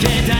can't.